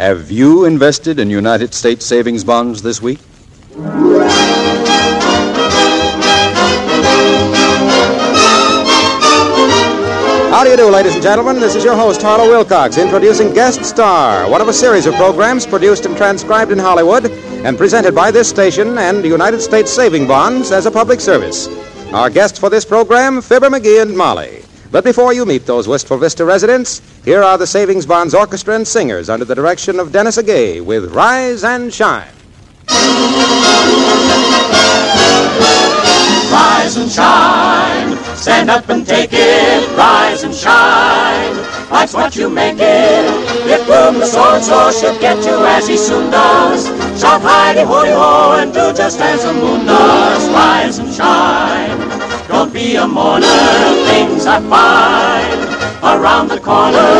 Have you invested in United States savings bonds this week? How do you do, ladies and gentlemen? This is your host, Harlow Wilcox, introducing Guest Star, one of a series of programs produced and transcribed in Hollywood and presented by this station and United States Saving Bonds as a public service. Our guests for this program, Fibber McGee and Molly. But before you meet those Wistful Vista residents, here are the Savings Bonds Orchestra and Singers under the direction of Denes Agay with Rise and Shine. Rise and shine. Stand up and take it. Rise and shine. Life's what you make it. If boom the sword so should get you as he soon does. Shout heidi hoity ho and do just as the moon does. Rise and shine. Don't be a mourner. Things are fine. Around the corner.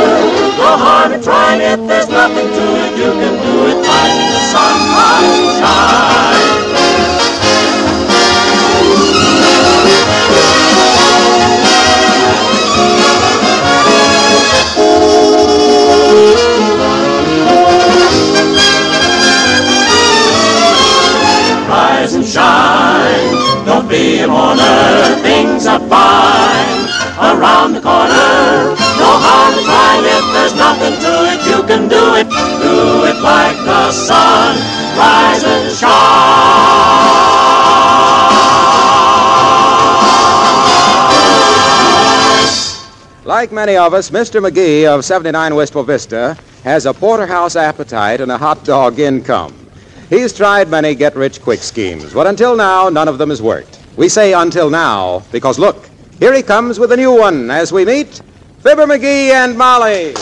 No harm in trying it. There's nothing to it. You can do it. Fine in the sun. Shine. Like many of us, Mr. McGee of 79 Wistful Vista has a porterhouse appetite and a hot dog income. He's tried many get rich quick schemes, but until now, none of them has worked. We say until now because look, here he comes with a new one as we meet Fibber McGee and Molly.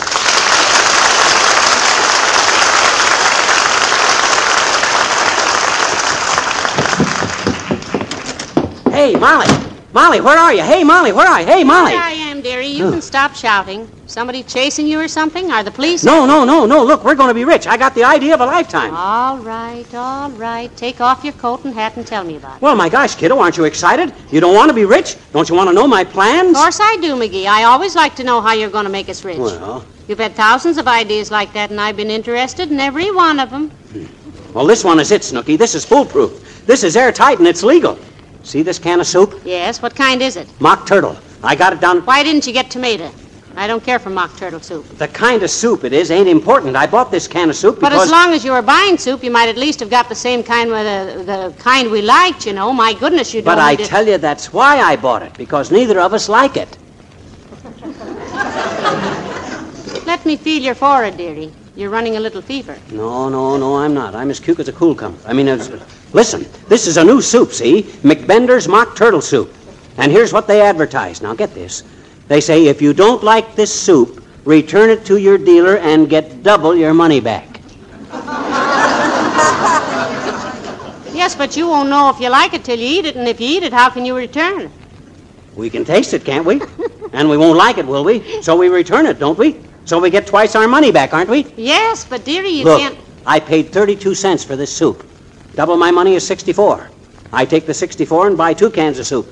Hey, Molly. Molly, where are you? Hey, Molly, where are you? Hey, Molly. Am, dearie. You can stop shouting. Somebody chasing you or something? Are the police? No, no, no, no. Look, we're going to be rich. I got the idea of a lifetime. All right, all right. Take off your coat and hat and tell me about it. Well, my gosh, kiddo, aren't you excited? You don't want to be rich? Don't you want to know my plans? Of course I do, McGee. I always like to know how you're going to make us rich. Well, You've had thousands of ideas like that, and I've been interested in every one of them. Hmm. well, this one is it, Snooky. This is foolproof. This is airtight and it's legal. See this can of soup? Yes, what kind is it? Mock turtle. I got it down. Why didn't you get tomato? I don't care for mock turtle soup. The kind of soup it is ain't important. I bought this can of soup because. But as long as you were buying soup, you might at least have got the same kind with the, the kind we liked, you know. My goodness, you don't But I to- tell you, that's why I bought it, because neither of us like it. Let me feel your forehead, dearie. You're running a little fever. No, no, no, I'm not. I'm as cute as a cool cum. I mean, listen, this is a new soup, see? McBender's Mock Turtle Soup. And here's what they advertise. Now, get this. They say if you don't like this soup, return it to your dealer and get double your money back. Yes, but you won't know if you like it till you eat it, and if you eat it, how can you return it? We can taste it, can't we? and we won't like it, will we? So we return it, don't we? So we get twice our money back, aren't we? Yes, but dearie, you Look, can't. I paid 32 cents for this soup. Double my money is 64. I take the 64 and buy two cans of soup.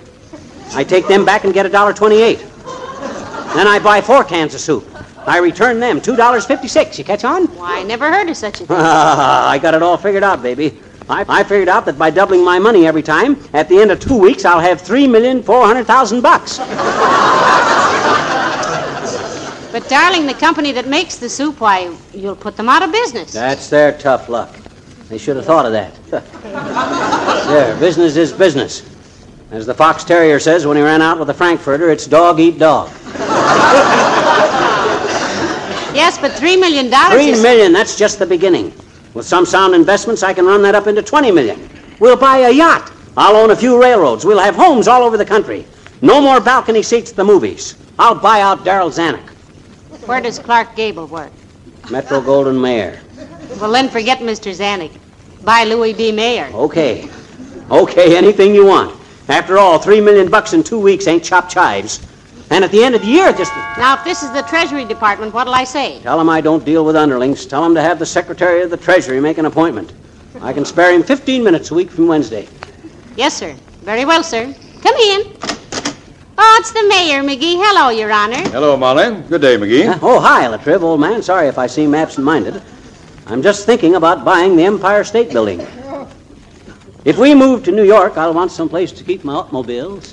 I take them back and get a dollar 28. Then I buy four cans of soup. I return them, $2.56. You catch on? Why, I never heard of such a thing. Ah, I got it all figured out, baby. I, I figured out that by doubling my money every time, at the end of two weeks, I'll have three million four hundred thousand bucks. But, darling, the company that makes the soup, why, you'll put them out of business. That's their tough luck. They should have thought of that. there, business is business. As the fox terrier says when he ran out with the frankfurter, it's dog eat dog. Yes, but $3 million Three is... million, that's just the beginning. With some sound investments, I can run that up into 20 million. We'll buy a yacht. I'll own a few railroads. We'll have homes all over the country. No more balcony seats at the movies. I'll buy out Darryl Zanuck. Where does Clark Gable work? Metro-Goldwyn-Mayer. Well, then forget Mr. Zanuck. Buy Louis B. Mayer. Okay. Okay, anything you want. After all, three million bucks in two weeks ain't chopped chives. And at the end of the year, just Now, if this is the Treasury Department, what'll I say? tell him I don't deal with underlings. Tell him to have the Secretary of the Treasury make an appointment. I can spare him 15 minutes a week from Wednesday. Yes, sir. Very well, sir. Come in. Oh, it's the mayor, McGee. Hello, Your Honor. Hello, Molly. Good day, McGee. Huh? Oh, hi, Latriv, old man. Sorry if I seem absent-minded. I'm just thinking about buying the Empire State Building. If we move to New York, I'll want some place to keep my automobiles.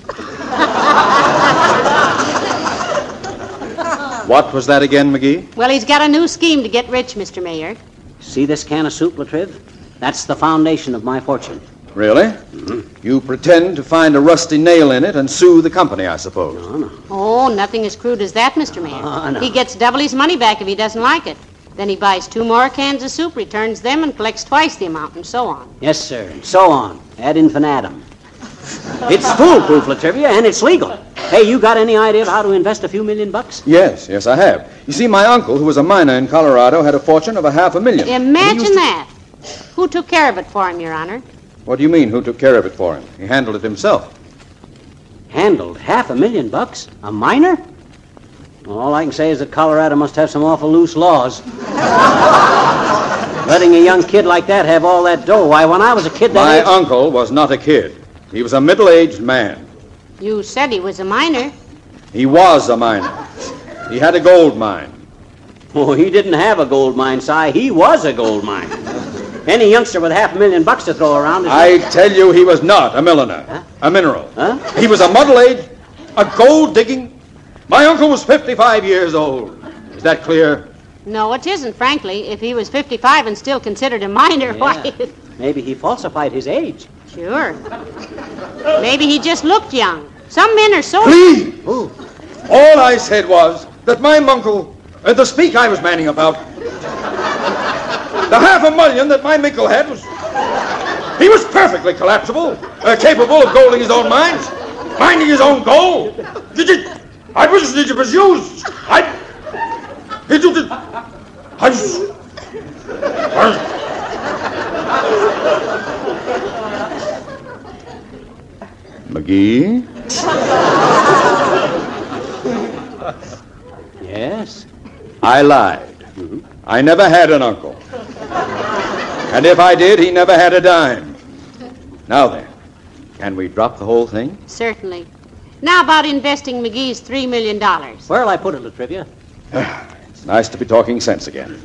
What was that again, McGee? Well, he's got a new scheme to get rich, Mr. Mayor. See this can of soup, Latriv? That's the foundation of my fortune. Really? Mm-hmm. You pretend to find a rusty nail in it and sue the company, I suppose. No, no. Oh, nothing as crude as that, Mr. Mayor. Oh, no. He gets double his money back if he doesn't like it. Then he buys two more cans of soup, returns them, and collects twice the amount, and so on. Yes, sir. And so on. Ad infinitum. It's foolproof, La Trivia, and it's legal. Hey, you got any idea of how to invest a few million bucks? Yes, yes, I have. You see, my uncle, who was a miner in Colorado, had a fortune of a half a million. Imagine to- that. Who took care of it for him, Your Honor? What do you mean, who took care of it for him? He handled it himself. Handled half a million bucks? A miner? Well, all I can say is that Colorado must have some awful loose laws. Letting a young kid like that have all that dough. Why, when I was a kid, that My age- uncle was not a kid. He was a middle-aged man. You said he was a miner. He was a miner. He had a gold mine. Oh, he didn't have a gold mine, Si. He was a gold mine. Any youngster with half a million bucks to throw around is... I tell you, he was not a milliner, a mineral. Huh? He was a middle-aged, a gold-digging. My uncle was 55 years old. Is that clear? No, it isn't, frankly. If he was 55 and still considered a minor, why... Maybe he falsified his age. Sure. Maybe he just looked young. Some men are so... Please! All I said was that my uncle, uh, the speak I was manning about, the half a million that my Mickle had was. He was perfectly collapsible, uh, capable of golding his own mines, mining his own gold. Did you? I was did you used. I. Did you? Did, I. was- McGee? Yes? I lied. I never had an uncle. And if I did, he never had a dime. Now then, can we drop the whole thing? Certainly. Now about investing McGee's $3 million. Where'll I put it, La Trivia? It's nice to be talking sense again.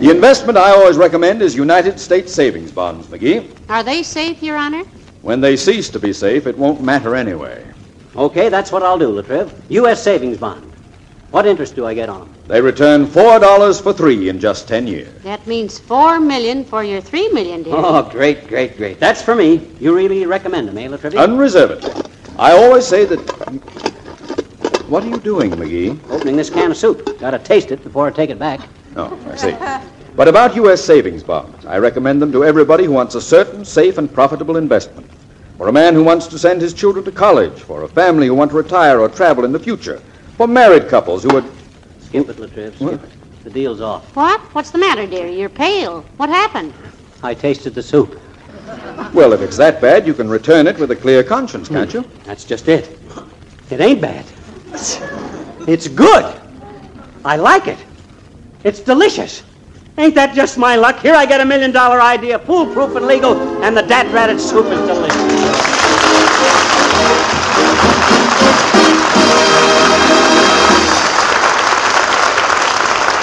The investment I always recommend is United States savings bonds, McGee. Are they safe, Your Honor? When they cease to be safe, it won't matter anyway. Okay, that's what I'll do, Latriv. U.S. savings bond. What interest do I get on them? They return $4 for three in just 10 years. That means 4 million for your 3 million, dear. Oh, great, great, great. That's for me. You really recommend them, eh, La Trivia? Unreservedly. I always say that. What are you doing, McGee? Opening this can of soup. Gotta taste it before I take it back. Oh, I see. But about U.S. savings bonds, I recommend them to everybody who wants a certain, safe, and profitable investment. For a man who wants to send his children to college, for a family who want to retire or travel in the future, for married couples who would. Skip it, Latriv. Skip What? it. The deal's off. What? What's the matter, dear? You're pale. What happened? I tasted the soup. Well, if it's that bad, you can return it with a clear conscience, can't hmm. you? That's just it. It ain't bad. It's good. I like it. It's delicious. Ain't that just my luck? Here I get a million dollar idea, foolproof and legal, and the dat ratted soup is delicious.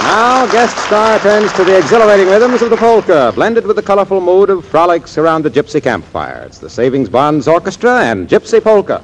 Now, guest star turns to the exhilarating rhythms of the polka, blended with the colorful mood of frolics around the gypsy campfire. It's the Savings Bonds Orchestra and Gypsy Polka.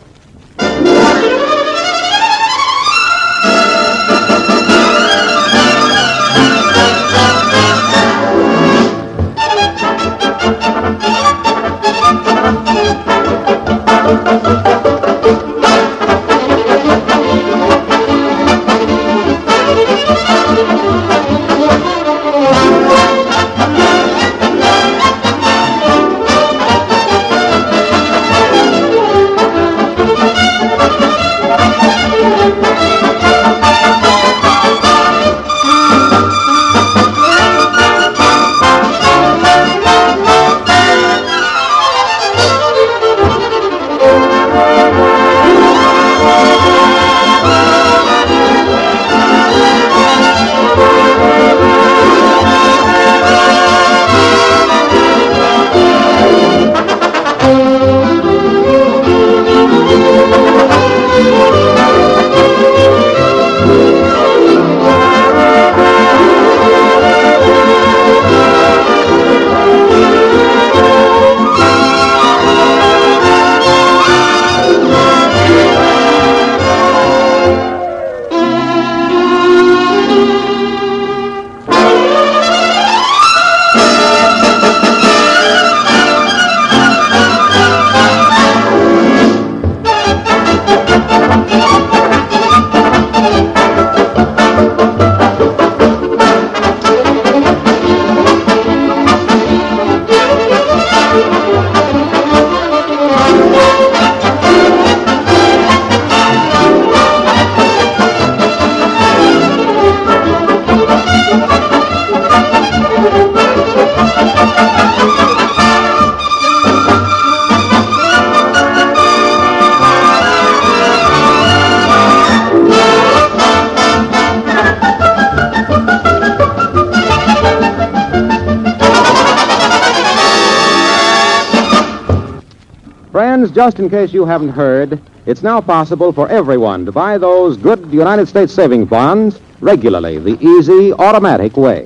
Just in case you haven't heard, it's now possible for everyone to buy those good United States savings bonds regularly, the easy, automatic way.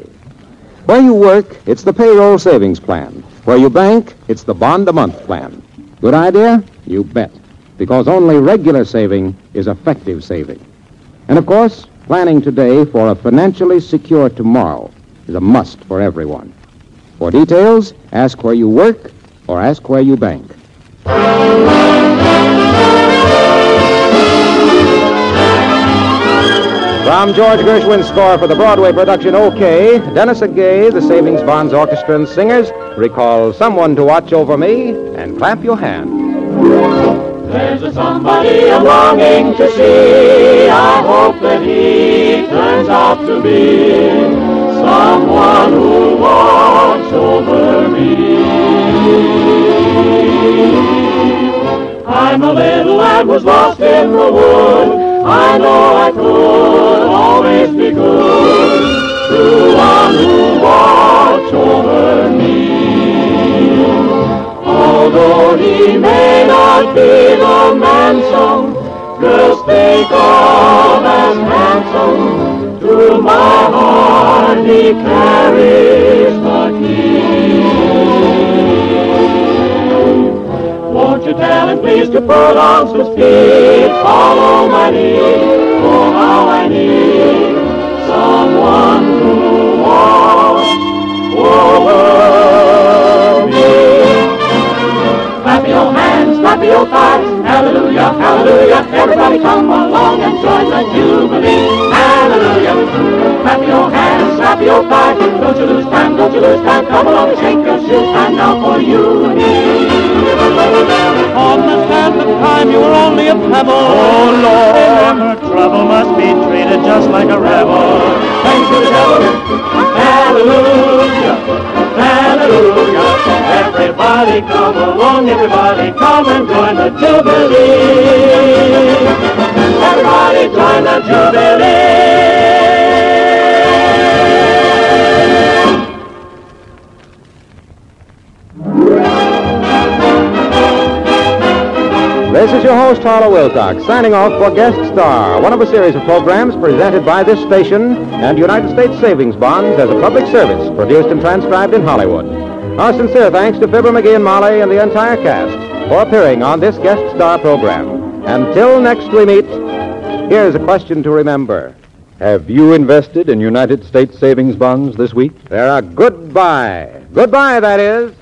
Where you work, it's the payroll savings plan. Where you bank, it's the bond a month plan. Good idea? You bet. Because only regular saving is effective saving. And of course, planning today for a financially secure tomorrow is a must for everyone. For details, ask where you work or ask where you bank. From George Gershwin's score for the Broadway production OK, Denes Agay, the Savings Bonds Orchestra and Singers recall Someone to Watch Over Me and clap your hands. There's a somebody I'm longing to see. I hope that he turns out to be someone who'll lost in the wood. I know I could always be good to one who watch over me. Although he may not be the man some girls think of as handsome, to my heart he carries the key. Won't you tell him please to put on some speed? Follow my lead, oh how I need someone to watch over me. Clap your hands, clap your thighs, hallelujah, hallelujah. Everybody come along and join the jubilee, hallelujah. Clap your hands, clap your thighs, don't you lose time, don't you lose time. Come along and shake your shoes, time now for you and me. On the sand of time, you were only a pebble. Oh, Lord. Remember, trouble must be treated just like a rebel. Thanks to the devil. Hallelujah. Hallelujah. Everybody come along, everybody come and join the Jubilee. Everybody join the Jubilee. Is your host, Harlow Wilcox, signing off for Guest Star, one of a series of programs presented by this station and United States Savings Bonds as a public service, produced and transcribed in Hollywood. Our sincere thanks to Fibber McGee and Molly and the entire cast for appearing on this Guest Star program. Until next we meet, here's a question to remember. Have you invested in United States savings bonds this week? They're a goodbye. Goodbye, that is.